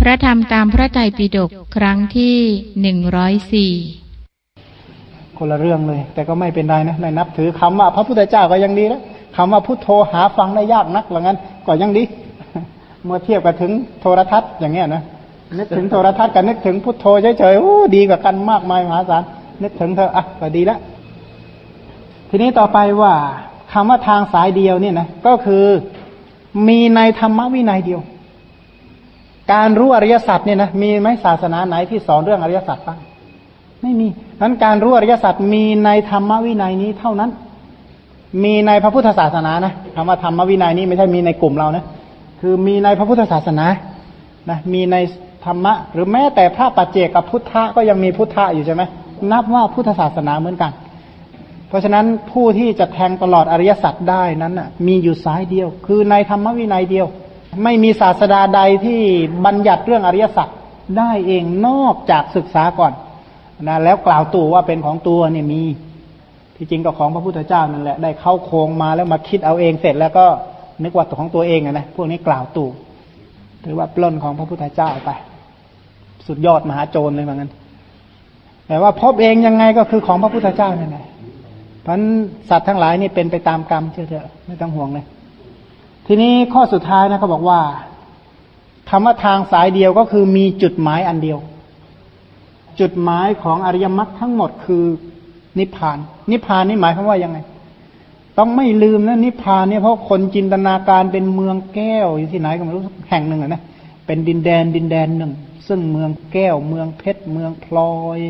พระธรรมตามพระไตรปิฎกครั้งที่หนึ่งร้อยสี่คนละเรื่องเลย แต่ก็ไม่เป็นไรนะในนับถือคำว่า พระพุทธเจ้าก็ยังดีแล้วคำว่าพุทโธหาฟังได้ยากนักหรืองั้นก็ยังดี เมื่อเทียบกับถึงโทรทัศน์อย่างเงี้ยนะนึกถึงโทรทัศน์กับนึกถึงพุทโธเฉยๆโอ้ดีกว่ากันมากมายมหาศาลนึกถึงเธออะก็ดีแล้วทีนี้ต่อไปว่าคำว่าทางสายเดียวเนี่ยนะก็คือมีในธรรมวินัยเดียว การรู้อริยสัจเนี่ยนะมีไหมศาสนาไหนที่สอนเรื่องอริยสัจบ้างไม่มีนั้นการรู้อริยสัจมีในธรรมวินัยนี้เท่านั้น มีในพระพุทธศาสนานะคำว่าธรรมวินัยนี้ไม่ใช่มีในกลุ่มเรานะคือมีในพระพุทธศาสนานะมีในธรรมะ หรือแม้แต่พระปัจเจกับพุทธะก็ยังมีพุทธะอยู่ใช่ไหมนับว่าพุทธศาสนาเหมือนกัน เพราะฉะนั้นผู้ที่จะแทงตลอดอริยสัจได้นั้นน่ะมีอยู่สายเดียว คือในธรรมวินัยเดียว ไม่มีศาสดาใดที่บัญญัติเรื่องอริยสัจได้เองนอกจากศึกษาก่อนนะแล้วกล่าวตัวว่าเป็นของตัวเนี่ยมี ที่จริงก็ของพระพุทธเจ้านั่นแหละได้เข้าโครงมาแล้วมาคิดเอาเองเสร็จแล้วก็นึกว่าของตัวเองนะพวกนี้กล่าวตู่ถือว่าปล้นของพระพุทธเจ้าไป สุดยอดมหาโจรเลยเหมือนกันแต่ว่าพบเองยังไงก็คือของพระพุทธเจ้านั่นแหละเพราะสัตว์ทั้งหลายนี่เป็นไปตามกรรมเชื่อเถอะไม่ต้องห่วงเลย ทีนี้ข้อสุดท้ายนะเขาบอกว่าคำว่าทางสายเดียวก็คือมีจุดหมายอันเดียว จุดหมายของอริยมรรคทั้งหมดคือนิพพาน นิพพานนี่หมายความว่ายังไง ต้องไม่ลืมนะนิพพานเนี่ยเพราะคนจินตนาการเป็นเมืองแก้วอยู่ที่ไหนก็ไม่รู้แห่งหนึ่งนะเป็นดินแดนดินแดนหนึ่ง ซึ่งเมืองแก้ว เมืองเพชรเมืองพลอย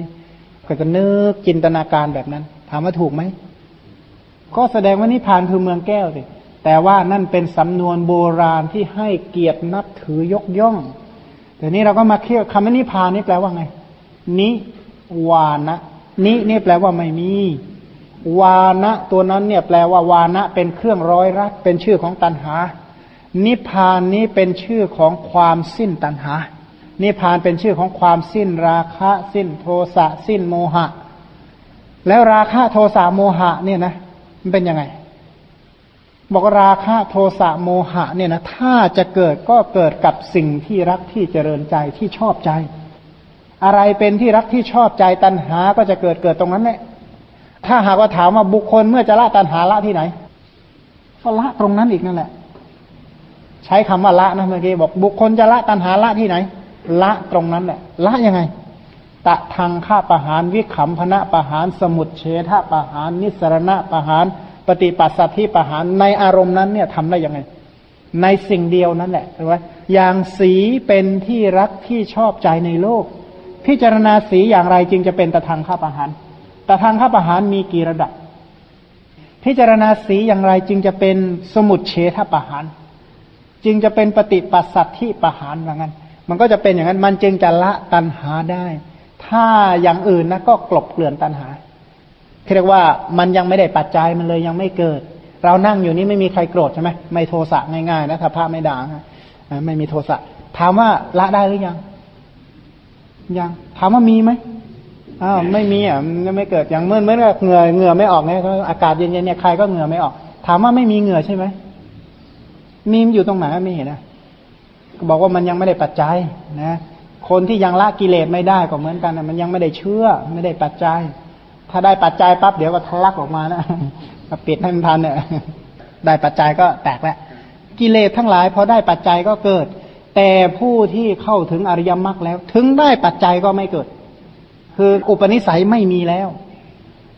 ก็จะนึกจินตนาการแบบนั้น ถามว่าถูกไหมก็แสดงว่านิพพานคือเมืองแก้วสิ แต่ว่านั่นเป็นสำนวนโบราณที่ให้เกียรตินับถือยกย่องแต่นี้เราก็มาเคี่ยวคำว่านิพานนี่แปลว่าไง นิวานะนินี่แปลว่าไม่มี วานะตัวนั้นเนี่ยแปลว่าวานะเป็นเครื่องร้อยรัดเป็นชื่อของตัณหา นิพานนี้เป็นชื่อของความสิ้นตัณหา นิพานเป็นชื่อของความสิ้นราคะ สิ้นโทสะสิ้นโมหะ แล้วราคะโทสะโมหะเนี่ยนะ มันเป็นยังไง บอกราคะโทสะโมหะเนี่ยนะถ้าจะเกิดก็เกิดกับสิ่งที่รักที่เจริญใจที่ชอบใจ อะไรเป็นที่รักที่ชอบใจตัณหาก็จะเกิดเกิดตรงนั้นแหละถ้าหากว่าถามว่าบุคคลเมื่อจะละตัณหาละที่ไหนก็ละตรงนั้นอีกนั่นแหละ ใช้คำว่าละนะเมื่อกี้บอกบุคคลจะละตัณหาละที่ไหน ละตรงนั้นแหละละยังไงตะทางฆ่าประหารวิขำพนะประหารสมุดเฉทะประหารนิสรณะประหาร ปฏิปัสสัทธิประหารในอารมณ์นั้นเนี่ยทำได้ยังไง ในสิ่งเดียวนั่นแหละใช่ไหมอย่างสีเป็นที่รักที่ชอบใจในโลก พิจารณาสีอย่างไรจึงจะเป็นตะทางฆ่าประหารตะทางฆ่าประหารมีกี่ระดับ พิจารณาสีอย่างไรจึงจะเป็นสมุดเฉทประหารจึงจะเป็นปฏิปัสสัทธิประหารว่างั้น มันก็จะเป็นอย่างนั้นมันจึงจะละตัณหาได้ ถ้าอย่างอื่นนะก็กลบเกลื่อนตัณหา เรียกว่ามันยังไม่ได้ปัจจัยมันเลยยังไม่เกิด เรานั่งอยู่นี้ไม่มีใครโกรธใช่ไหมไม่โทสะง่ายๆนะถ้าพระไม่ด่าไม่มีโทสะถามว่าละได้หรือยัง ยังถามว่ามีไหมอ้าวไม่มีอะมันไม่เกิดอย่างเมื่อเมื่อเหงื่อเหงื่อไม่ออกเนี่ยอากาศเย็นๆเนี่ยใครก็เหงื่อไม่ออก ถามว่าไม่มีเหงื่อใช่ไหมมีอยู่ตรงไหนไม่เห็นนะบอกว่ามันยังไม่ได้ปัจจัยนะ คนที่ยังละกิเลสไม่ได้ก็เหมือนกันนะมันยังไม่ได้เชื่อ ไม่ได้ปัจจัย ถ้าได้ปัจจัยปั๊บเดี๋ยวก็ทะลักออกมานะปิดให้มันทันเนี่ยได้ปัจจัยก็แตกแล้วกิเลสทั้งหลายพอได้ปัจจัยก็เกิด แต่ผู้ที่เข้าถึงอริยมรรคแล้ว ถึงได้ปัจจัยก็ไม่เกิด คืออุปนิสัยไม่มีแล้ว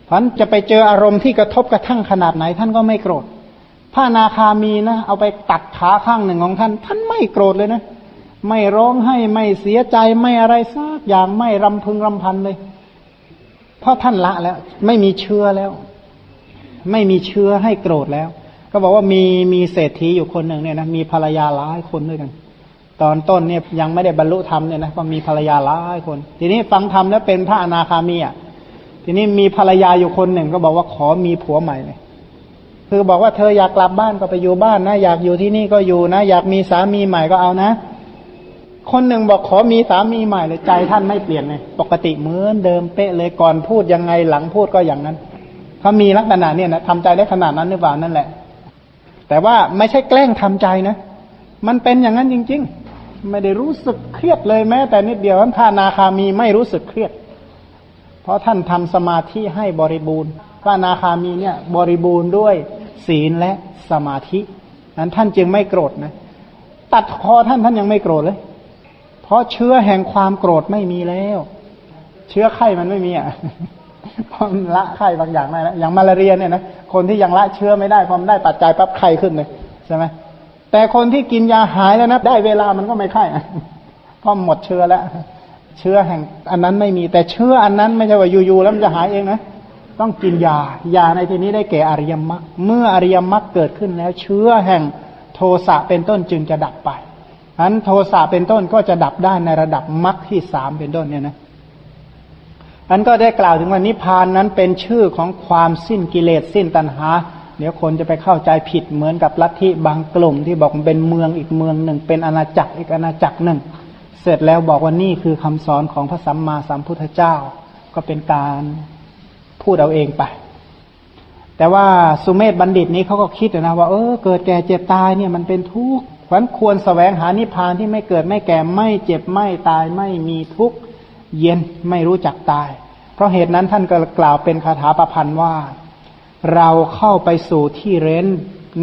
เพราะจะไปเจออารมณ์ที่กระทบกระทั่งขนาดไหน ท่านก็ไม่โกรธพระนาคามีนะเอาไปตัดขาข้างหนึ่งของท่าน ท่านไม่โกรธเลยนะ ไม่ร้องให้ไม่เสียใจไม่อะไรสักอย่างไม่รำพึงรำพันเลย เพราะท่านละแล้ว ไม่มีเชื้อแล้ว ไม่มีเชื้อให้โกรธแล้ว ก็บอกว่ามีมีเศรษฐีอยู่คนหนึ่งเนี่ยนะมีภรรยาหลายคนด้วยกัน ตอนต้นเนี่ยยังไม่ได้บรรลุธรรมเนี่ยนะก็มีภรรยาหลายคน ทีนี้ฟังธรรมแล้วเป็นพระอนาคามีอะทีนี้มีภรรยาอยู่คนหนึ่งก็บอกว่าขอมีผัวใหม่เลยคือบอกว่าเธออยากกลับบ้านก็ไปอยู่บ้านนะ อยากอยู่ที่นี่ก็อยู่นะ อยากมีสามีใหม่ก็เอานะ คนหนึ่งบอกขอมีสามีใหม่เลยใจท่านไม่เปลี่ยนเลยปกติเหมือนเดิมเป๊ะเลยก่อนพูดยังไงหลังพูดก็อย่างนั้นเขามีลักษณะเนี่ยนะทำใจได้ขนาดนั้นหรือเปล่านั่นแหละ แต่ว่าไม่ใช่แกล้งทำใจนะ มันเป็นอย่างนั้นจริง ๆ ไม่ได้รู้สึกเครียดเลยแม้ แต่นิดเดียวท่านพระนาคามีไม่รู้สึกเครียด เพราะท่านทำสมาธิให้บริบูรณ์พระนาคามีเนี่ย บริบูรณ์ด้วยศีลและสมาธินั้นท่านจึงไม่โกรธนะ ตัดคอท่านท่านยังไม่โกรธเลย เพราะเชื้อแห่งความโกรธไม่มีแล้ว เชื้อไข้มันไม่มีอะพอละไข้บางอย่างได้แล้วอย่างมาลาเรียเนี่ยนะคนที่ยังละเชื้อไม่ได้พอมได้ปัจจัยปั๊บไข้ขึ้นเลยใช่ไหมแต่คนที่กินยาหายแล้วนะได้เวลามันก็ไม่ไข้เพราะหมดเชื้อแล้ว เชื้อแห่งอันนั้นไม่มี แต่เชื้ออันนั้นไม่ใช่ว่าอยู่ๆแล้วมันจะหายเองนะต้องกินยายาในที่นี้ได้แก่อริยมรรคเมื่ออริยมรรคเกิดขึ้นแล้ว เชื้อแห่งโทสะเป็นต้นจึงจะดับไป อันโทสะเป็นต้นก็จะดับได้ในระดับมรรคที่สามเป็นต้นเนี่ยนะอันก็ได้กล่าวถึงว่านิพพานนั้นเป็นชื่อของความสิ้นกิเลสสิ้นตัณหา เดี๋ยวคนจะไปเข้าใจผิดเหมือนกับลัทธิบางกลุ่มที่บอกเป็นเมืองอีกเมืองหนึ่ง เป็นอาณาจักรอีกอาณาจักรหนึ่ง เสร็จแล้วบอกว่านี่คือคำสอนของพระสัมมาสัมพุทธเจ้า ก็เป็นการพูดเอาเองไป แต่ว่าสุเมธบัณฑิตนี้เขาก็คิดนะว่าเออเกิดแก่เจ็บตายเนี่ยมันเป็นทุกข์ เพราะควรสแสวงหานิพพานที่ไม่เกิดไม่แก่ไม่เจ็บไม่ตายไม่มีทุกข์เย็นไม่รู้จักตาย เพราะเหตุนั้นท่านก็กล่าวเป็นคาถาประพันธ์ว่า เราเข้าไปสู่ที่เร้น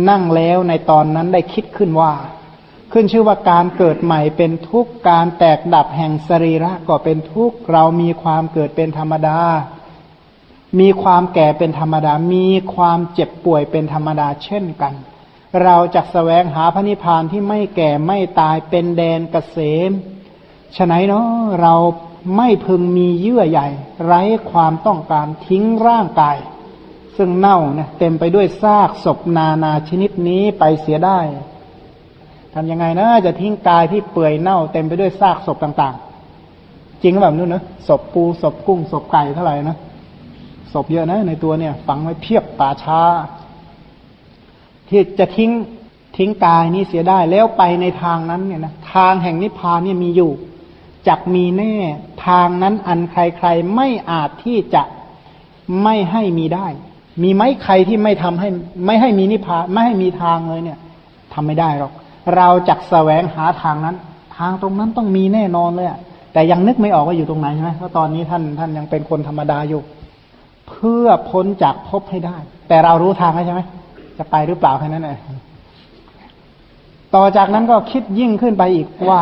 นั่งแล้วในตอนนั้นได้คิดขึ้นว่า ขึ้นชื่อว่าการเกิดใหม่เป็นทุกข์การแตกดับแห่งสรีระก็เป็นทุกข์เรามีความเกิดเป็นธรรมดา มีความแก่เป็นธรรมดา มีความเจ็บป่วยเป็นธรรมดาเช่นกัน เราจะแสวงหาพระนิพพานที่ไม่แก่ไม่ตายเป็นแดนเกษมฉะนั้นเนาะเราไม่พึงมีเยื่อใหญ่ ไร้ความต้องการทิ้งร่างกาย ซึ่งเน่าเนี่ยเต็มไปด้วยซากศพนานาชนิดนี้ไปเสียได้ทำยังไงนะจะทิ้งกายที่เปื่อยเน่า เต็มไปด้วยซากศพต่างๆ จริงแบบนู้นนะศพปูศพกุ้งศพไก่เท่าไหร่นะศพเยอะนะในตัวเนี่ย ฝังไว้เพียบป่าช้า ที่จะทิ้งทิ้งกายนี้เสียได้แล้วไปในทางนั้นเนี่ยนะทางแห่งนิพพานเนี่ยมีอยู่จักมีแน่ทางนั้นอันใครๆไม่อาจที่จะไม่ให้มีได้ มีไหมใครที่ไม่ทำให้ ไม่ให้มีนิพพานไม่ให้มีทางเลยเนี่ยทำไม่ได้หรอก เราจักแสวงหาทางนั้น ทางตรงนั้นต้องมีแน่นอนเลยแต่ยังนึกไม่ออกว่าอยู่ตรงไหนใช่ไหมเพราะตอนนี้ท่านท่านยังเป็นคนธรรมดาอยู่ เพื่อพ้นจากภพให้ได้ แต่เรารู้ทางใช่ไหม จะไปหรือเปล่าแค่นั้นเองต่อจากนั้นก็คิดยิ่งขึ้นไปอีกว่า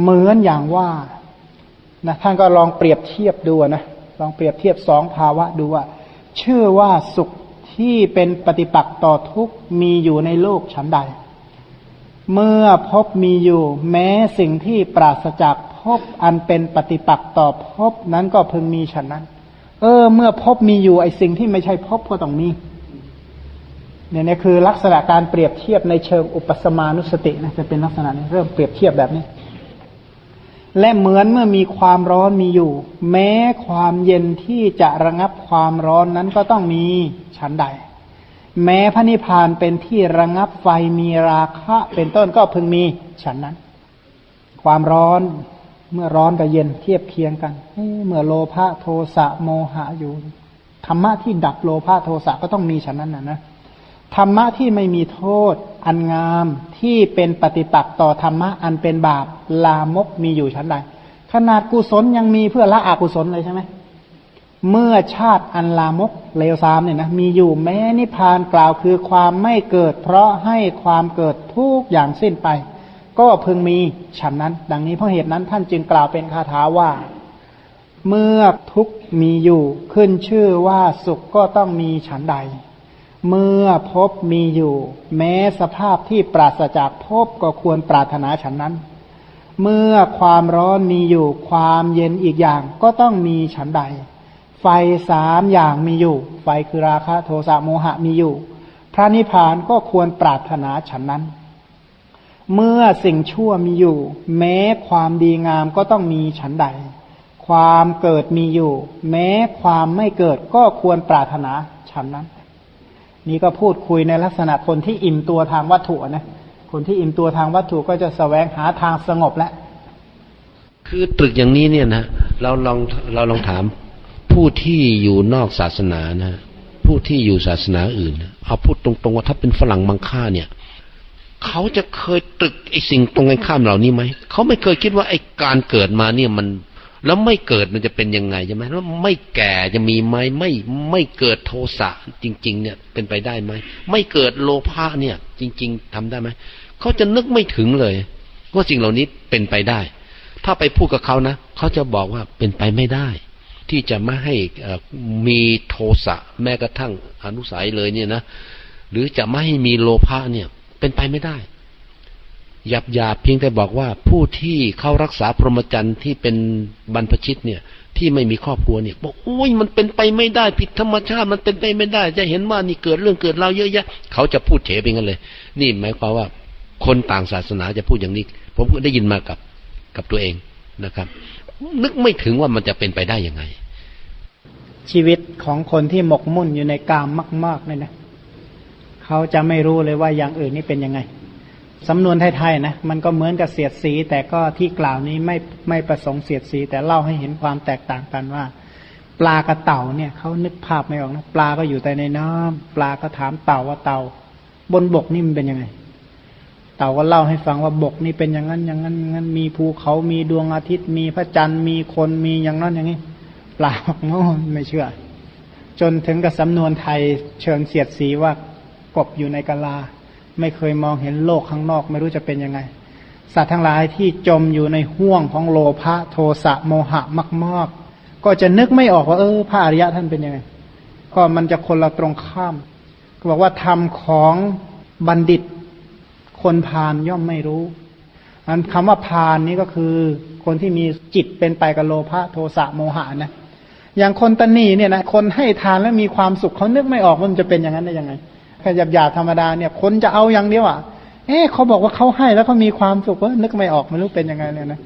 เหมือนอย่างว่านะท่านก็ลองเปรียบเทียบดูนะลองเปรียบเทียบสองภาวะดูว่าเชื่อว่าสุขที่เป็นปฏิปักษ์ต่อทุกมีอยู่ในโลกชั้นใด เมื่อพบมีอยู่ แม้สิ่งที่ปราศจากพบอันเป็นปฏิปักษ์ต่อพบนั้นก็พึงมีฉันนั้น เออ เมื่อพบมีอยู่ไอสิ่งที่ไม่ใช่พบก็ต้องมี เนี่ยนี่คือลักษณะการเปรียบเทียบในเชิงอุปสมานุสตินะจะเป็นลักษณะนี้เริ่มเปรียบเทียบแบบนี้ และเหมือนเมื่อมีความร้อนมีอยู่ แม้ความเย็นที่จะระงับความร้อนนั้นก็ต้องมีชั้นใด แม้พระนิพพานเป็นที่ระงับไฟมีราคะเป็นต้นก็พึงมีฉันนั้น ความร้อนเมื่อร้อนกับเย็นเทียบเคียงกันเมื่อโลภะโทสะโมหะอยู่ธรรมะที่ดับโลภะโทสะก็ต้องมีฉันนั้นนะนะ ธรรมะที่ไม่มีโทษ อันงามที่เป็นปฏิปักษ์ต่อธรรมะอันเป็นบาปลามกมีอยู่ชั้นใด ขนาดกุศลยังมีเพื่อละอกุศลเลยใช่ไหมเมื่อชาติอันลามกเลวซามเนี่ยนะมีอยู่แม้นิพพานกล่าวคือความไม่เกิด เพราะให้ความเกิดทุกอย่างสิ้นไป ก็พึงมีฉันนั้น ดังนี้เพราะเหตุนั้นท่านจึงกล่าวเป็นคาถาว่า เมื่อทุกมีอยู่ขึ้นชื่อว่าสุขก็ต้องมีฉันใด เมื่อพบมีอยู่ แม้สภาพที่ปราศจากพบก็ควรปรารถนาฉันนั้น เมื่อความร้อนมีอยู่ ความเย็นอีกอย่างก็ต้องมีฉันใด ไฟสามอย่างมีอยู่ ไฟคือราคะโทสะโมหะมีอยู่ พระนิพพานก็ควรปรารถนาฉันนั้น เมื่อสิ่งชั่วมีอยู่ แม้ความดีงามก็ต้องมีฉันใด ความเกิดมีอยู่ แม้ความไม่เกิดก็ควรปรารถนาฉันนั้น นี่ก็พูดคุยในลักษณะคนที่อิ่มตัวทางวัตถุนะ คนที่อิ่มตัวทางวัตถุก็จะสแสวงหาทางสงบแล้วคือตรึกอย่างนี้เนี่ยนะเราลองเราลองถาม ผู้ที่อยู่นอกศาสนานะผู้ที่อยู่ศาสนาอื่นเอาพูดตรงๆว่าถ้าเป็นฝรั่งมังค่าเนี่ยเขาจะเคยตรึกไอ้สิ่งตรงกันข้ามเหล่านี้ไหมเขาไม่เคยคิดว่าไอ้การเกิดมาเนี่ยมัน แล้วไม่เกิดมันจะเป็นยังไงใช่ไหมแล้วไม่แก่จะมีไหมไม่ไม่เกิดโทสะจริง ๆ เนี่ย เป็นไปได้ไหมไม่เกิดโลภะเนี่ย จริง ๆทำได้ไหมเขาจะนึกไม่ถึงเลยว่าสิ่งเหล่านี้เป็นไปได้ ถ้าไปพูดกับเขานะเขาจะบอกว่าเป็นไปไม่ได้ ที่จะไม่ให้มีโทสะแม้กระทั่งอนุสัยเลยเนี่ยนะหรือจะไม่ให้มีโลภะเนี่ย เป็นไปไม่ได้ หยาบหยาบเพียงแต่บอกว่าผู้ที่เข้ารักษาพรหมจรรย์ที่เป็นบรรพชิตเนี่ย ที่ไม่มีครอบครัวเนี่ยบอกโอ้ยมันเป็นไปไม่ได้ผิดธรรมชาติมันเป็นไปไม่ได้ จะเห็นว่านี่เกิดเรื่องเกิดราวเยอะแยะเขาจะพูดเฉไปงั้นเลย นี่หมายความว่าคนต่างศาสนาจะพูดอย่างนี้ ผมก็ได้ยินมากับกับตัวเองนะครับ นึกไม่ถึงว่ามันจะเป็นไปได้ยังไง ชีวิตของคนที่หมกมุ่นอยู่ในกามมากๆเลยนะเขาจะไม่รู้เลยว่าอย่างอื่นนี่เป็นยังไง สำนวนไทยๆนะมันก็เหมือนกับเสียดสี แต่ก็ที่กล่าวนี้ไม่ไม่ประสงค์เสียดสี แต่เล่าให้เห็นความแตกต่างกันว่า ปลากระเต่าเนี่ยเขานึกภาพไม่ออกนะปลาก็อยู่แต่ในน้ำปลาก็ถามเต่าว่าเต่า บนบกนี่มันเป็นยังไง เต่าก็เล่าให้ฟังว่าบกนี่เป็นอย่างนั้นอย่างนั้นอย่างนั้นมีภูเขามีดวงอาทิตย์ มีพระจันทร์มีคนมีอย่างนั้นอย่างนี้ปลาบอกโอ้ไม่เชื่อ จนถึงกับสำนวนไทยเชิงเสียดสีว่ากบอยู่ในกะลา ไม่เคยมองเห็นโลกข้างนอก ไม่รู้จะเป็นยังไง สัตว์ทั้งหลายที่จมอยู่ในห่วงของโลภะโทสะโมหะมากๆก็จะนึกไม่ออกว่าเออพระอริยะท่านเป็นยังไง ก็มันจะคนละตรงข้ามก็บอกว่าธรรมของบัณฑิต คนพาลย่อมไม่รู้อันคำว่าพาลนี้ก็คือ คนที่มีจิตเป็นไปกับโลภะโทสะโมหะนะอย่างคนตนีเนี่ยนะคนให้ทานแล้วมีความสุขเขานึกไม่ออกว่ามันจะเป็นอย่างนั้นได้ยังไง แค่หยาบหยาธรรมดาเนี่ยคนจะเอาอย่างเดียวอะเอ๊ะเขาบอกว่าเขาให้แล้วเขามีความสุขเออนึกไม่ออกไม่รู้เป็นยังไงเลยนะ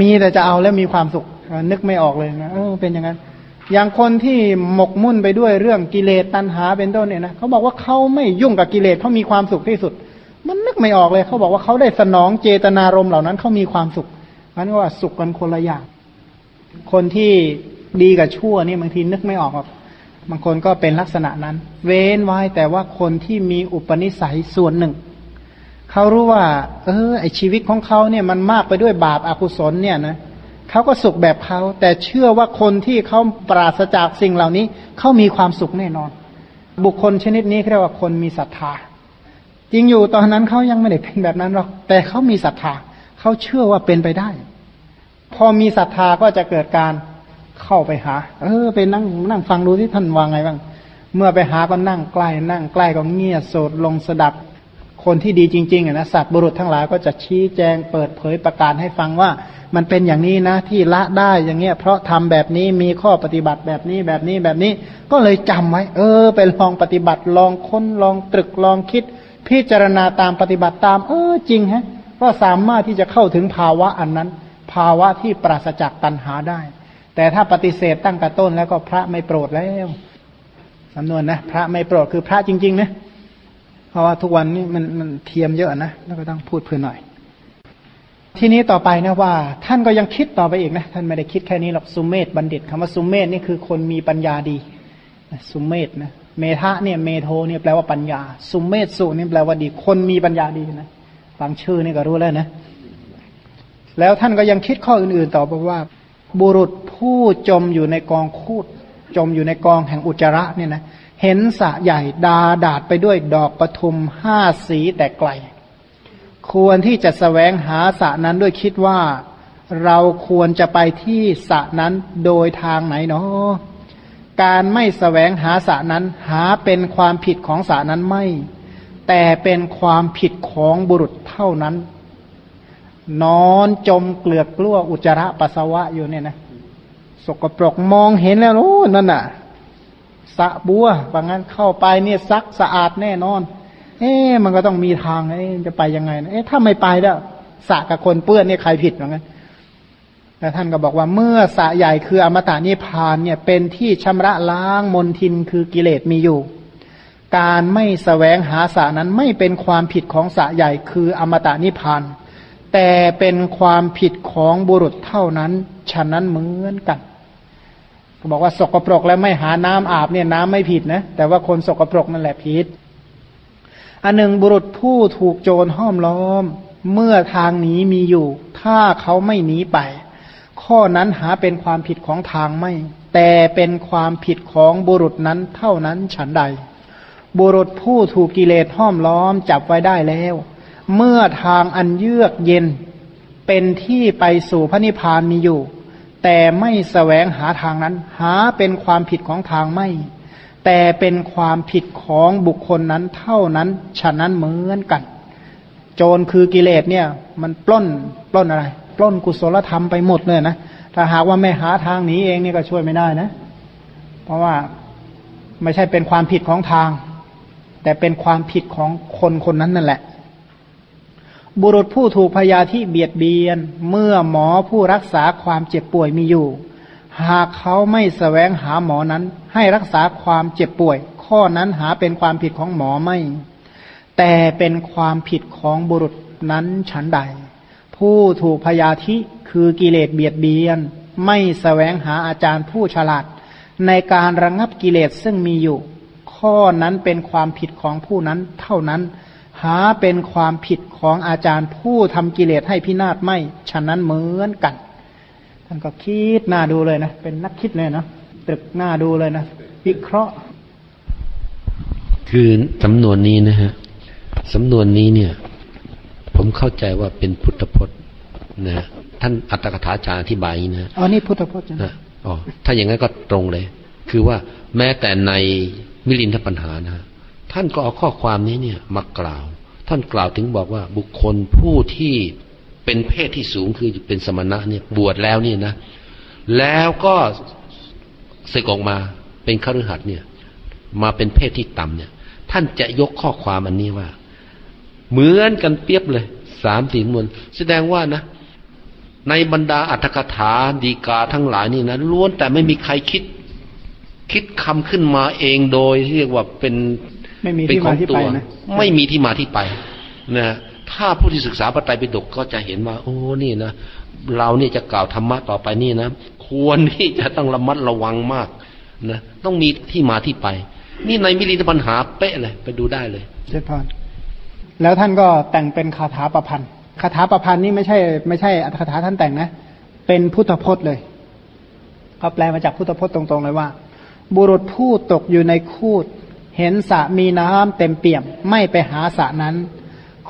มีแต่จะเอาแล้วมีความสุขนึกไม่ออกเลยนะเออเป็นอย่างนั้น อย่างคนที่หมกมุ่นไปด้วยเรื่องกิเลสตัณหาเป็นต้นเนี่ยนะเขาบอกว่าเขาไม่ยุ่งกับกิเลสเขามีความสุขที่สุด มันนึกไม่ออกเลยเขาบอกว่าเขาได้สนองเจตนารมณ์เหล่านั้นเขามีความสุขนั้นว่าสุขกันคนละอย่างคนที่ดีกับชั่วนี่บางทีนึกไม่ออกหรอก บางคนก็เป็นลักษณะนั้น เว้นไว้แต่ว่าคนที่มีอุปนิสัยส่วนหนึ่ง เขารู้ว่า เออ ไอชีวิตของเขาเนี่ยมันมากไปด้วยบาปอากุศลเนี่ยนะเขาก็สุขแบบเขา แต่เชื่อว่าคนที่เขาปราศจากสิ่งเหล่านี้ เขามีความสุขแน่นอน บุคคลชนิดนี้เรียกว่าคนมีศรัทธา จริงอยู่ตอนนั้นเขายังไม่ได้เป็นแบบนั้นหรอก แต่เขามีศรัทธาเขาเชื่อว่าเป็นไปได้ พอมีศรัทธาก็จะเกิดการ เข้าไปหา เออไปนั่งนั่งฟังดูที่ท่านวางไงบ้าง เมื่อไปหาก็นั่งใกล้ นั่งใกล้ก็เงียบโสดลงสดับ คนที่ดีจริงๆนะสัตว์บุรุษทั้งหลายก็จะชี้แจงเปิดเผยประกาศให้ฟังว่า มันเป็นอย่างนี้นะที่ละได้อย่างเงี้ย เพราะทำแบบนี้มีข้อปฏิบัติแบบนี้แบบนี้แบบนี้ ก็เลยจำไว้ เออไปลองปฏิบัติลองค้นลองตรึกลองคิด พิจารณาตามปฏิบัติตาม เออจริงฮะก็สามารถที่จะเข้าถึงภาวะอันนั้น ภาวะที่ปราศจากตัณหาได้ แต่ถ้าปฏิเสธตั้งแต่ต้นแล้วก็พระไม่โปรดแล้วสำนวนนะพระไม่โปรดคือพระจริง ๆ นะ เพราะว่าทุกวันนี้มันมันเทียมเยอะนะแล้วก็ต้องพูดเพื่อหน่อย ทีนี้ต่อไปนะว่า ท่านก็ยังคิดต่อไปอีกนะ ท่านไม่ได้คิดแค่นี้หรอกสุมเมธบัณฑิตคำว่าสุมเมธนี่คือคนมีปัญญาดีสุมเมธนะเมทะเนี่ยเมโทเนี่ยแปลว่าปัญญา สุมเมธสุนี่แปลว่าดี คนมีปัญญาดีนะฟังชื่อนี่ก็รู้แล้วนะ แล้วท่านก็ยังคิดข้ออื่นๆต่อไปว่า บุรุษผู้จมอยู่ในกองคูดจมอยู่ในกองแห่งอุจจาระเนี่ยนะเห็นสะใหญ่ดาดาดไปด้วยดอกปทุมห้าสีแต่ไกล ควรที่จะสแสวงหาสะนั้นด้วยคิดว่า เราควรจะไปที่สะนั้นโดยทางไหนเนาะการไม่สแสวงหาสะนั้นหาเป็นความผิดของสะนั้นไม่ แต่เป็นความผิดของบุรุษเท่านั้น นอนจมเกลือกกลั้วอุจจาระปัสสาวะอยู่เนี่ยนะสกปรกมองเห็นแล้วโอ้นั่นน่ะสะบัวบางงั้นเข้าไปเนี่ยซักสะอาดแน่นอน เอ๊ะมันก็ต้องมีทางเอ๊ะจะไปยังไงนะเอ๊ะถ้าไม่ไปแล้วสะกับคนเปื้อนเนี่ยใครผิดบางงั้นแต่ท่านก็บอกว่าเมื่อสะใหญ่คืออมตะนิพานเนี่ยเป็นที่ชำระล้างมนทินคือกิเลสมีอยู่ การไม่สแสวงหาสะนั้นไม่เป็นความผิดของสะใหญ่คืออมตะนิพาน แต่เป็นความผิดของบุรุษเท่านั้น ฉะนั้นเหมือนกันเขาบอกว่าสกปรกแล้วไม่หาน้ำอาบเนี่ยน้ำไม่ผิดนะ แต่ว่าคนสกปรกนั่นแหละผิด อันหนึ่งบุรุษผู้ถูกโจรห้อมล้อม เมื่อทางหนีมีอยู่ ถ้าเขาไม่หนีไป ข้อนั้นหาเป็นความผิดของทางไม่ แต่เป็นความผิดของบุรุษนั้นเท่านั้นฉันใด บุรุษผู้ถูกกิเลสห้อมล้อมจับไว้ได้แล้ว เมื่อทางอันเยือกเย็นเป็นที่ไปสู่พระนิพพานมีอยู่ แต่ไม่สแสวงหาทางนั้น หาเป็นความผิดของทางไม่ แต่เป็นความผิดของบุคคลนั้นเท่านั้น ฉะนั้นเหมือนกัน โจรคือกิเลสเนี่ย มันปล้นปล้นอะไร ปล้นกุศลธรรมไปหมดเลยนะถ้าหากว่าไม่หาทางหนีเองเนี่ก็ช่วยไม่ได้นะ เพราะว่าไม่ใช่เป็นความผิดของทาง แต่เป็นความผิดของคนคนนั้นนั่นแหละ บุรุษผู้ถูกพยาธิเบียดเบียน เมื่อหมอผู้รักษาความเจ็บป่วยมีอยู่ หากเขาไม่สแสวงหาหมอนั้น ให้รักษาความเจ็บป่วย ข้อนั้นหาเป็นความผิดของหมอไม่ แต่เป็นความผิดของบุรุษนั้นฉันใด ผู้ถูกพยาธิคือกิเลสเบียดเบียน ไม่สแสวงหาอาจารย์ผู้ฉลาด ในการระงงับกิเลสซึ่งมีอยู่ ข้อนั้นเป็นความผิดของผู้นั้นเท่านั้น หาเป็นความผิดของอาจารย์ผู้ทำกิเลสให้พินาศไม่ ฉะนั้นเหมือนกัน ท่านก็คิดหน้าดูเลยนะ เป็นนักคิดเลยนะตรึกหน้าดูเลยนะวิเคราะห์ คือสำนวนนี้นะฮะสำนวนนี้เนี่ย ผมเข้าใจว่าเป็นพุทธพจน์นะฮะท่านอัตถกถาจารย์อธิบายอย่างนี้นะอ๋อนี่พุทธพจน์ใช่ไหมนะอ๋อถ้าอย่างนั้นก็ตรงเลย คือว่าแม้แต่ในมิลินทปัญหานะท่านก็เอาข้อความนี้เนี่ย มากล่าว ท่านกล่าวถึงบอกว่าบุคคลผู้ที่เป็นเพศที่สูงคือเป็นสมณะเนี่ยบวชแล้วเนี่ยนะ แล้วก็สึกออกมาเป็นคฤหัสถ์เนี่ย มาเป็นเพศที่ต่ำเนี่ย ท่านจะยกข้อความอันนี้ว่า เหมือนกันเปรียบเลยสามสี่มวลแสดงว่านะ ในบรรดาอัตถกถาดีกาทั้งหลายนี่นะล้วนแต่ไม่มีใครคิด คิดคำขึ้นมาเองโดยที่เรียกว่าเป็น ไม่มีเป็นที่ขมาองที่ตัไปวนะไม่มีที่มาที่ไปนะถ้าผู้ที่ศึกษาพระไตรปิฎกก็จะเห็นว่า โอ้นี่นะเราเนี่ยจะกล่าวธรรมะต่อไปนี่นะควรที่จะต้องระมัดระวังมากนะต้องมีที่มาที่ไป นี่ในมิลินทปัญหาเป๊ะเลยไปดูได้เลยเจริญพรแล้วท่านก็แต่งเป็นคาถาประพันธ์คาถาประพันธ์นี่ไม่ใช่ ไม่ใช่อัตถกถาท่านแต่งนะ เป็นพุทธพจน์เลยก็แปลมาจากพุทธพจน์ตรงๆเลยว่า บุรุษผู้ตกอยู่ในคูด เห็นสระมีน้ำเต็มเปี่ยม ไม่ไปหาสระนั้น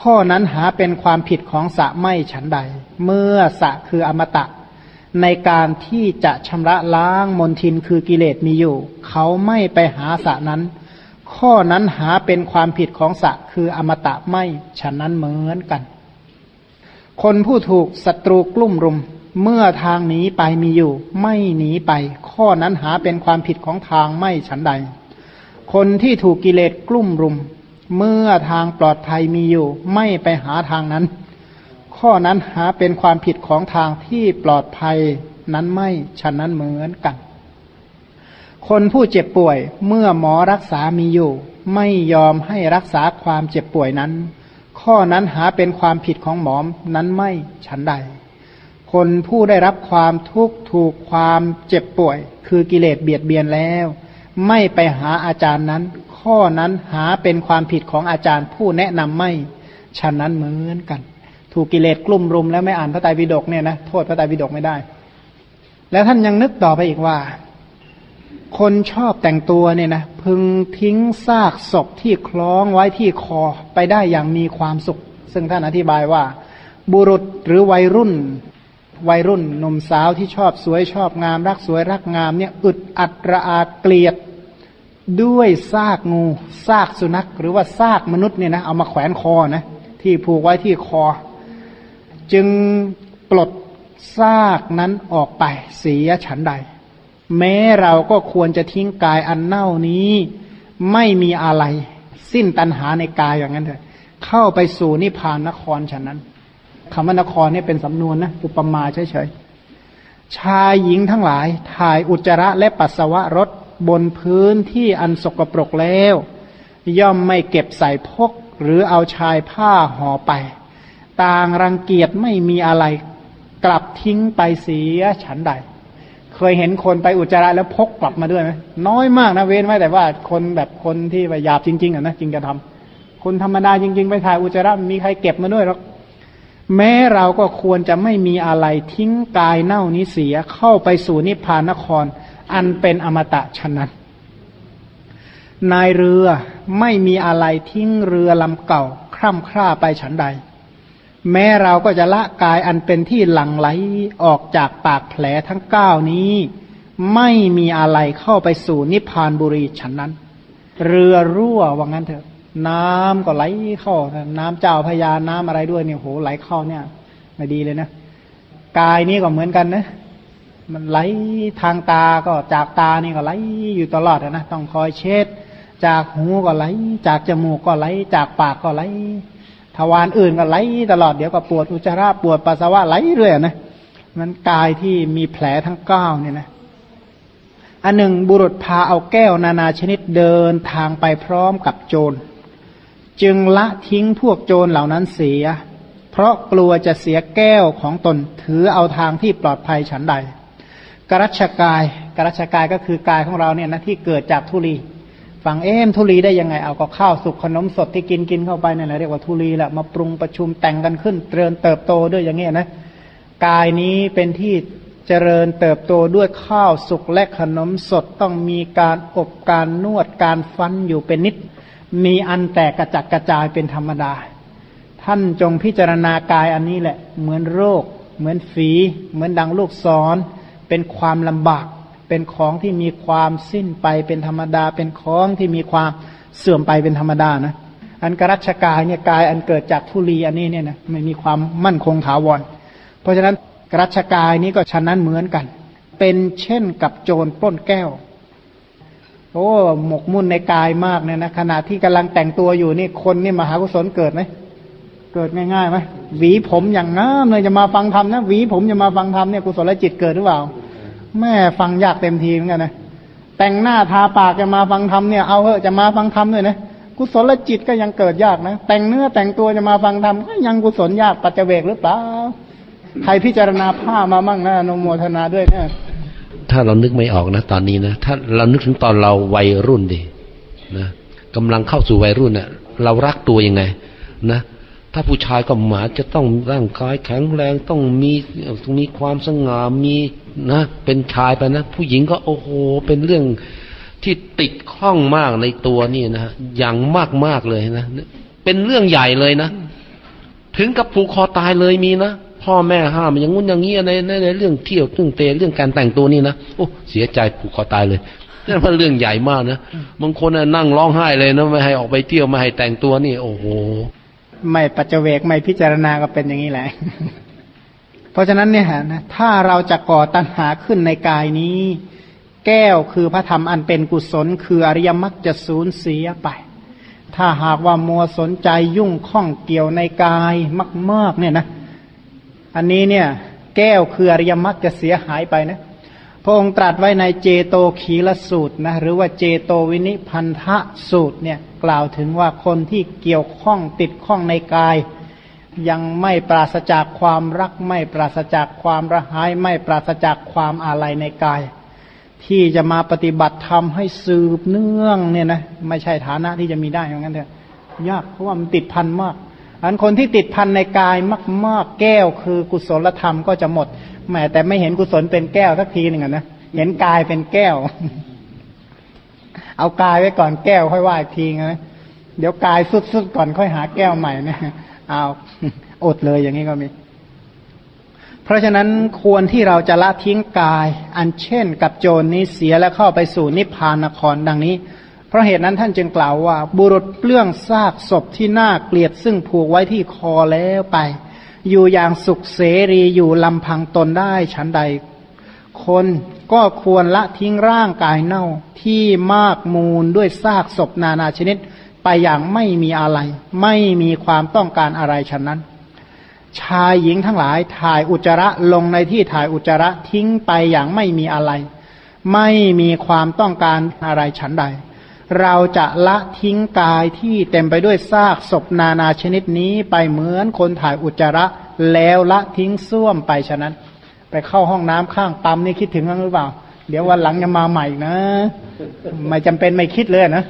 ข้อนั้นหาเป็นความผิดของสระไม่ฉันใด เมื่อสระคืออมตะ ในการที่จะชำระล้างมนทินคือกิเลสมีอยู่ เขาไม่ไปหาสระนั้น ข้อนั้นหาเป็นความผิดของสระคืออมตะไม่ฉันนั้นเหมือนกัน คนผู้ถูกศัตรูกลุ่มรุมเมื่อทางหนีไปมีอยู่ ไม่หนีไป ข้อนั้นหาเป็นความผิดของทางไม่ฉันใด คนที่ถูกกิเลสกลุ่มรุม เมื่อทางปลอดภัยมีอยู่ ไม่ไปหาทางนั้น ข้อนั้นหาเป็นความผิดของทางที่ปลอดภัยนั้นไม่ฉันนั้นเหมือนกัน คนผู้เจ็บป่วยเมื่อหมอรักษามีอยู่ ไม่ยอมให้รักษาความเจ็บป่วยนั้น ข้อนั้นหาเป็นความผิดของหมอนั้นไม่ฉันใด คนผู้ได้รับความทุกข์ถูกความเจ็บป่วย คือกิเลสเบียดเบียนแล้ว ไม่ไปหาอาจารย์นั้น ข้อนั้นหาเป็นความผิดของอาจารย์ผู้แนะนำไม่ฉันนั้นเหมือนกัน ถูกกิเลสกลุ่มรุมแล้วไม่อ่านพระไตรปิฎกเนี่ยนะโทษพระไตรปิฎกไม่ได้ แล้วท่านยังนึกต่อไปอีกว่า คนชอบแต่งตัวเนี่ยนะพึงทิ้งซากศพที่คล้องไว้ที่คอไปได้อย่างมีความสุข ซึ่งท่านอธิบายว่า บุรุษหรือวัยรุ่น วัยรุ่นหนุ่มสาวที่ชอบสวยชอบงาม รักสวยรักงามเนี่ยอึดอัดระอาเกลียดด้วยซากงูซากสุนัข หรือว่าซากมนุษย์เนี่ยนะเอามาแขวนคอนะที่ผูกไว้ที่คอ จึงปลดซากนั้นออกไปเสียฉันใด แม้เราก็ควรจะทิ้งกายอันเน่านี้ ไม่มีอะไร สิ้นตัณหาในกายอย่างนั้นเถอะเข้าไปสู่นิพพานนครฉะนั้น คำว่านครเนี่ยเป็นสำนวนนะอุปมาเฉยๆชายหญิงทั้งหลาย ถ่ายอุจจาระและปัสสาวะรถบนพื้นที่อันสกปรกแล้ว ย่อมไม่เก็บใส่พก หรือเอาชายผ้าห่อไป ต่างรังเกียจไม่มีอะไรกลับทิ้งไปเสียฉันใด เคยเห็นคนไปอุจจาระแล้วพกกลับมาด้วยไหมน้อยมากนะเว้นไว้แต่ว่าคนแบบคนที่ว่าหยาบจริง ๆอะนะจริงจะทำคนธรรมดาจริง ๆ ไปถ่ายอุจจาระมีใครเก็บมาด้วยหรอก แม้เราก็ควรจะไม่มีอะไรทิ้งกายเน่านี้เสียเข้าไปสู่นิพพานนคร อันเป็นอมตะฉะนั้น นายเรือไม่มีอะไรทิ้งเรือลำเก่า คร่ำคร่าไปฉันใด แม้เราก็จะละกายอันเป็นที่หลังไหลออกจากปากแผลทั้งเก้านี้ ไม่มีอะไรเข้าไปสู่นิพพานบุรีฉันนั้น เรือรั่วว่างั้นเถอะ น้ำก็ไหลเข้า น้ำเจ้าพยาน้ำอะไรด้วยเนี่ยโหไหลเข้าเนี่ยไม่ดีเลยนะกายนี้ก็เหมือนกันนะ มันไหลทางตาก็จากตานี่ก็ไหลอยู่ตลอดนะต้องคอยเช็ด จากหูก็ไหล จากจมูกก็ไหล จากปากก็ไหลทวารอื่นก็ไหลตลอดเดี๋ยวก็ปวดอุจจาระปวดปัสสาวะไหลเรื่อยนะมันกายที่มีแผลทั้งเก้าเนี่ยนะอันหนึ่งบุรุษพาเอาแก้วนานาชนิดเดินทางไปพร้อมกับโจร จึงละทิ้งพวกโจรเหล่านั้นเสีย เพราะกลัวจะเสียแก้วของตนถือเอาทางที่ปลอดภัยฉันใด กรัชกาย กรัชกายก็คือกายของเราเนี่ยนะที่เกิดจากทุลีฟังเอ็มทุลีได้ยังไง เอาก็ข้าวสุกขนมสดที่กินกินเข้าไปนั่นแหละเรียกว่าทุลีแหละมาปรุงประชุมแต่งกันขึ้น เจริญเติบโตด้วยอย่างเงี้ยนะ กายนี้เป็นที่เจริญเติบโตด้วยข้าวสุกและขนมสดต้องมีการอบการนวดการฟันอยู่เป็นนิด มีอันแตกกระจัดกระจายเป็นธรรมดา ท่านจงพิจารณากายอันนี้แหละ เหมือนโรค เหมือนฝี เหมือนดังลูกศรเป็นความลำบาก เป็นของที่มีความสิ้นไปเป็นธรรมดา เป็นของที่มีความเสื่อมไปเป็นธรรมดานะ อันกรัชกายเนี่ยกายอันเกิดจากทุลีอันนี้เนี่ยนะไม่มีความมั่นคงถาวร เพราะฉะนั้นกรัชกายนี้ก็ฉะนั้นเหมือนกัน เป็นเช่นกับโจรปล้นแก้ว โอ้หมกมุ่นในกายมากเนี่ยนะขณะที่กำลังแต่งตัวอยู่นี่คนนี่มหากุศลเกิดไหมเกิดง่ายๆไหมหวีผมอย่างงามเลยจะมาฟังธรรมนะหวีผมจะมาฟังธรรมเนี่ยกุศลจิตเกิดหรือเปล่าแม่ฟังยากเต็มทีเหมือนกันนะแต่งหน้าทาปากจะมาฟังธรรมเนี่ยเอาเถอะจะมาฟังธรรมด้วยนะกุศลจิตก็ยังเกิดยากนะ แต่งเนื้อแต่งตัวจะมาฟังธรรมก็ยังกุศลยากปัจเจเวกหรือเปล่าใครพิจารณาผ้ามามั่งนะนโมทนาด้วยนะ ถ้าเรานึกไม่ออกนะตอนนี้นะถ้าเรานึกถึงตอนเราวัยรุ่นดินะกำลังเข้าสู่วัยรุ่นเนะ่ยเรารักตัวยังไง นะถ้าผู้ชายก็หมาจะต้องร่างกายแข็งแรงต้องมีต้องมีความสง่ามีนะ เป็นชายไปนะ ผู้หญิงก็โอ้โหเป็นเรื่องที่ติดข้องมากในตัวนี่นะอย่างมากมากเลยนะเป็นเรื่องใหญ่เลยนะ ถึงกับผูกคอตายเลยมีนะ พ่อแม่ห้ามอย่างงู้นอย่างนี้ในในในเรื่องเที่ยวเรื่องเตะเรื่องการแต่งตัวนี่นะโอ้เสียใจผูกคอตายเลยนั่นเป็นเรื่องใหญ่มากนะบางคนนั่งร้องไห้เลยนะไม่ให้ออกไปเที่ยวไม่ให้แต่งตัวนี่ โอ้โหไม่ปัจเจกไม่พิจารณาก็เป็นอย่างนี้แหละ เพราะฉะนั้นเนี่ยนะถ้าเราจะก่อตัณหาขึ้นในกายนี้ แก้วคือพระธรรมอันเป็นกุศล คืออริยมรรคจะสูญเสียไป ถ้าหากว่ามัวสนใจยุ่งข้องเกี่ยวในกายมากๆเนี่ยนะ อันนี้เนี่ยแก้วคืออริยมรรคจะเสียหายไปนะพระองค์ตรัสไว้ในเจโตขีลสูตรนะหรือว่าเจโตวินิพันธะสูตรเนี่ยกล่าวถึงว่าคนที่เกี่ยวข้องติดข้องในกาย ยังไม่ปราศจากความรักไม่ปราศจากความระหาย ไม่ปราศจากความอาลัยในกาย ที่จะมาปฏิบัติธรรมให้สืบเนื่องเนี่ยนะไม่ใช่ฐานะที่จะมีได้อย่างนั้นเถอะยากเพราะว่ามันติดพันมาก อันคนที่ติดพันในกายมาก ๆ แก้ว คือกุศลธรรมก็จะหมดแม้แต่ไม่เห็นกุศลเป็นแก้วสักทีหนึ่งนะเห็นกายเป็นแก้ว เอากายไว้ก่อนแก้วค่อยว่าอีกทีนะเดี๋ยวกายสุดๆก่อนค่อยหาแก้วใหม่นะเอาอดเลยอย่างนี้ก็มี เพราะฉะนั้นควรที่เราจะละทิ้งกาย อันเช่นกับโจรนี้เสียและเข้าไปสู่นิพพานนครดังนี้ ราะเหตุนั้นท่านจึงกล่าวว่า บุรุษเปลื้องซากศพที่น่าเกลียดซึ่งผูกไว้ที่คอแล้วไป อยู่อย่างสุขเสรีอยู่ลำพังตนได้ฉันใด คนก็ควรละทิ้งร่างกายเน่าที่มากมูลด้วยซากศพนานาชนิด ไปอย่างไม่มีอะไร ไม่มีความต้องการอะไรฉะนั้น ชายหญิงทั้งหลายถ่ายอุจจาระลงในที่ถ่ายอุจจาระทิ้งไปอย่างไม่มีอะไร ไม่มีความต้องการอะไรฉันใด เราจะละทิ้งกายที่เต็มไปด้วยซากศพนานาชนิดนี้ไปเหมือนคนถ่ายอุจจาระ แล้วละทิ้งส้วมไปฉะนั้น ไปเข้าห้องน้ำข้างปั๊มนี่คิดถึงหรือเปล่า เดี๋ยววันหลังจะมาใหม่นะ ไม่จำเป็นไม่คิดเลยนะ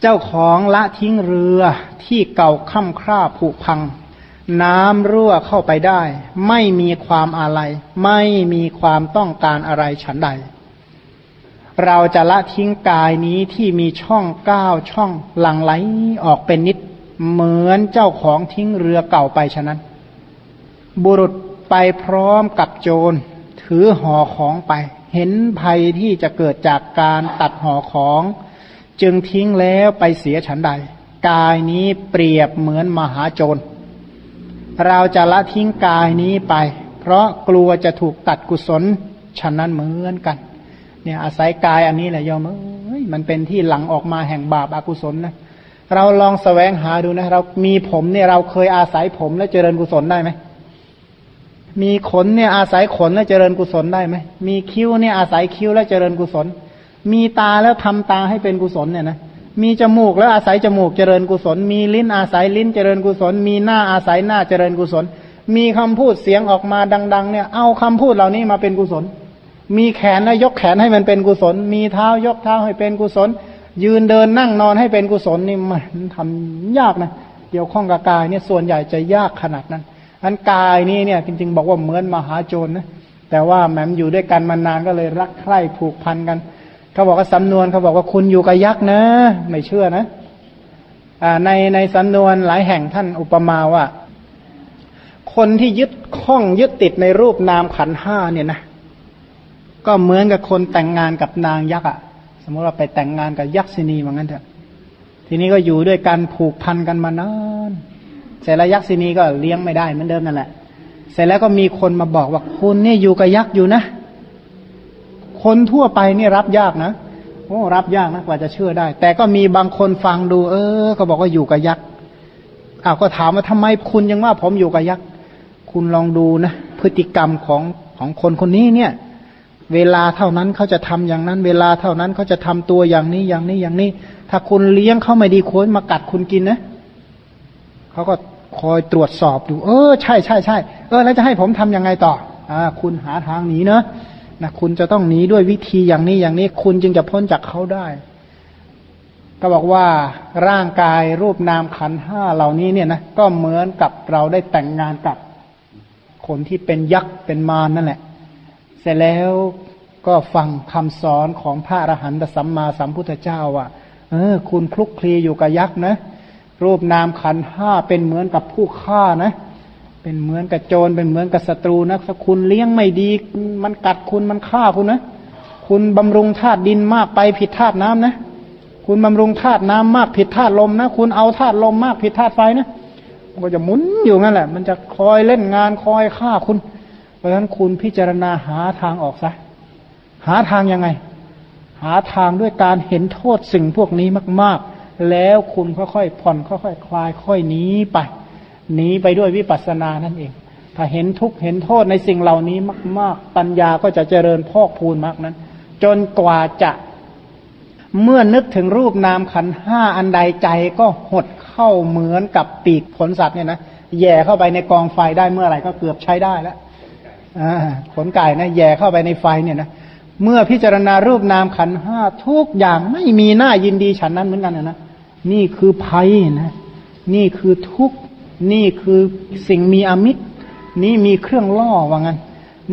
เจ้าของละทิ้งเรือที่เก่าค่ำคร่าผุพัง น้ำรั่วเข้าไปได้ ไม่มีความอะไร ไม่มีความต้องการอะไรฉันใด เราจะละทิ้งกายนี้ที่มีช่องก้าช่องหลังไหลออกเป็นนิด เหมือนเจ้าของทิ้งเรือเก่าไปฉะนั้น บุรุษไปพร้อมกับโจร ถือห่อของไป เห็นภัยที่จะเกิดจากการตัดห่อของ จึงทิ้งแล้วไปเสียฉันใด กายนี้เปรียบเหมือนมหาโจร เราจะละทิ้งกายนี้ไป เพราะกลัวจะถูกตัดกุศลฉะนั้นเหมือนกัน เนี่ยอาศัยกายอันนี้แหละยอมเอ้ยมันเป็นที่หลังออกมาแห่งบาปอากุศลนะเราลองแสวงหาดูนะ เรามีผมเนี่ยเราเคยอาศัยผมแล้วเจริญกุศลได้ไหมมีขนเนี่ยอาศัยขนแล้วเจริญกุศลได้ไหมมีคิ้วเนี่ยอาศัยคิ้วแล้วเจริญกุศล มีตาแล้วทำตาให้เป็นกุศลเนี่ยนะมีจมูกแล้วอาศัยจมูกเจริญกุศล มีลิ้นอาศัยลิ้นเจริญกุศล มีหน้าอาศัยหน้าเจริญกุศล มีคำพูดเสียงออกมาดัง ๆ เนี่ย เอาคำพูดเหล่านี้มาเป็นกุศล มีแขนแล้วยกแขนให้มันเป็นกุศล มีเท้ายกเท้าให้เป็นกุศล ยืนเดินนั่งนอนให้เป็นกุศลนี่มันทำยากนะเกี่ยวข้องกับกายเนี่ยส่วนใหญ่จะยากขนาดนั้นอันกายนี่เนี่ยจริงๆ บอกว่าเหมือนมหาโจรนะแต่ว่าแหมมอยู่ด้วยกันมานานก็เลยรักใคร่ผูกพันกันเขาบอกว่าสำนวนเขาบอกว่าคุณอยู่กับยักษ์นะ ไม่เชื่อนะในในสำนวนหลายแห่งท่านอุปมาว่า คนที่ยึดข้องยึดติดในรูปนามขันห้าเนี่ยนะ ก็เหมือนกับคนแต่งงานกับนางยักษ์อะ สมมติว่าไปแต่งงานกับยักษินีเหมือนกันเถอะ ทีนี้ก็อยู่ด้วยกันผูกพันกันมานานเสร็จแล้วยักษินีก็เลี้ยงไม่ได้เหมือนเดิมนั่นแหละ เสร็จแล้วก็มีคนมาบอกว่าคุณเนี่ยอยู่กับยักษ์อยู่นะ คนทั่วไปนี่รับยากนะ โอ้รับยากนะกว่าจะเชื่อได้ แต่ก็มีบางคนฟังดู เออ ก็บอกว่าอยู่กับยักษ์อ้าวก็ถามว่าทำไมคุณยังว่าผมอยู่กับยักษ์ คุณลองดูนะพฤติกรรมของของคนคนนี้เนี่ย เวลาเท่านั้นเขาจะทำอย่างนั้น เวลาเท่านั้นเขาจะทำตัวอย่างนี้อย่างนี้อย่างนี้ ถ้าคุณเลี้ยงเขาไม่ดีควรมากัดคุณกินนะเขาก็คอยตรวจสอบดู เออใช่ใช่ใช่เออแล้วจะให้ผมทํำยังไงต่อ อ่า คุณหาทางหนีเนะนะคุณจะต้องหนีด้วยวิธีอย่างนี้อย่างนี้ คุณจึงจะพ้นจากเขาได้ ก็บอกว่าร่างกายรูปนามขันห้าเหล่านี้เนี่ยนะก็เหมือนกับเราได้แต่งงานกับคนที่เป็นยักษ์เป็นมารนั่นแหละ เสร็จแล้วก็ฟังคำสอนของพระอรหันตสัมมาสัมพุทธเจ้าว่าเออ คุณคลุกคลีอยู่กับยักษ์นะ รูปนามขันห้าเป็นเหมือนกับผู้ฆ่านะ เป็นเหมือนกับโจรเป็นเหมือนกับศัตรูนะถ้าคุณเลี้ยงไม่ดี มันกัดคุณมันฆ่าคุณนะ คุณบำรุงธาตุดินมากไปผิดธาตุน้ำนะ คุณบำรุงธาตุน้ำมากผิดธาตุลมนะ คุณเอาธาตุลมมากผิดธาตุไฟนะมันก็จะหมุนอยู่นั่นแหละ มันจะคอยเล่นงานคอยฆ่าคุณ ราะฉะนั้นคุณพิจารณาหาทางออกซะ หาทางยังไง หาทางด้วยการเห็นโทษสิ่งพวกนี้มาก ๆ แล้วคุณค่อยๆผ่อนค่อยๆคลายค่อยหนีไปหนีไปด้วยวิปัสสนานั่นเอง ถ้าเห็นทุกข์เห็นโทษในสิ่งเหล่านี้มาก ๆ ปัญญาก็จะเจริญพอกพูนมากนั้น จนกว่าจะเมื่อนึกถึงรูปนามขันห้าอันใดใจก็หดเข้าเหมือนกับปีกขนสัตว์เนี่ยนะแย่เข้าไปในกองไฟได้เมื่อไหร่ก็เกือบใช้ได้แล้ว ขนไก่นะแย่เข้าไปในไฟเนี่ยนะเมื่อพิจารณารูปนามขันห้าทุกอย่างไม่มีหน้ายินดีฉันนั้นเหมือนกันนะนะนี่คือภัยนะ นี่คือทุกนี่คือสิ่งมีอมิตร นี่มีเครื่องล่อว่างั้น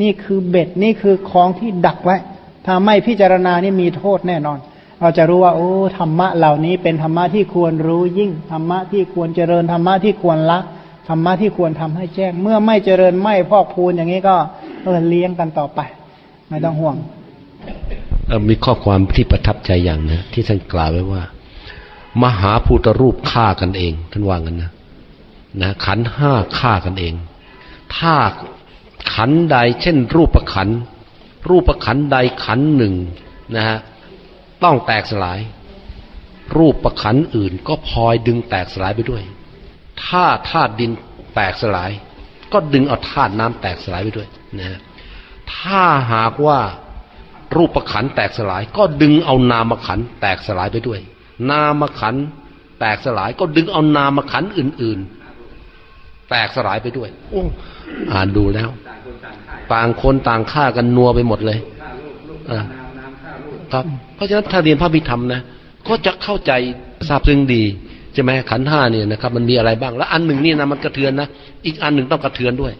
นี่คือเบ็ดนี่คือของที่ดักไว้ถ้าไม่พิจารณานี่มีโทษแน่นอน เราจะรู้ว่าโอ้ธรรมะเหล่านี้เป็นธรรมะที่ควรรู้ยิ่งธรรมะที่ควรเจริญธรรมะที่ควรละ ธรรมะที่ควรทำให้แจ้ง เมื่อไม่เจริญไม่พอกพูนอย่างนี้ก็เออเลี้ยงกันต่อไป ไม่ต้องห่วงมีข้อความที่ประทับใจอย่างนะที่ท่านกล่าวไว้ว่า มหาพุทธรูปฆ่ากันเอง ท่านว่างันนะนะ ขันห้าฆ่ากันเอง ถ้าขันใด เช่น รูปขัน รูปขันใดขันหนึ่งนะฮะต้องแตกสลาย รูปประขันอื่นก็พลอยดึงแตกสลายไปด้วย ถ้าธาตุดินแตกสลาย ก็ดึงเอาธาตุน้ำแตกสลายไปด้วยนะฮะถ้าหากว่ารูปประขันแตกสลาย ก็ดึงเอานามขันแตกสลายไปด้วย นามขันแตกสลาย ก็ดึงเอานามขันอื่น ๆ แตกสลายไปด้วยโอ้อ่านดูแล้ว ต่างคนต่างฆ่ากันนัวไปหมดเลยอ่าครับเพราะฉะนั้นถ้าเรียนพระพิธรรมนะก็จะเข้าใจทราบซึ้งดี ใช่ไหมขันห้าเนี่ยนะครับ มันมีอะไรบ้าง แล้วอันหนึ่งนี่นะมันกระเทือนนะ อีกอันหนึ่งต้องกระเทือนด้วย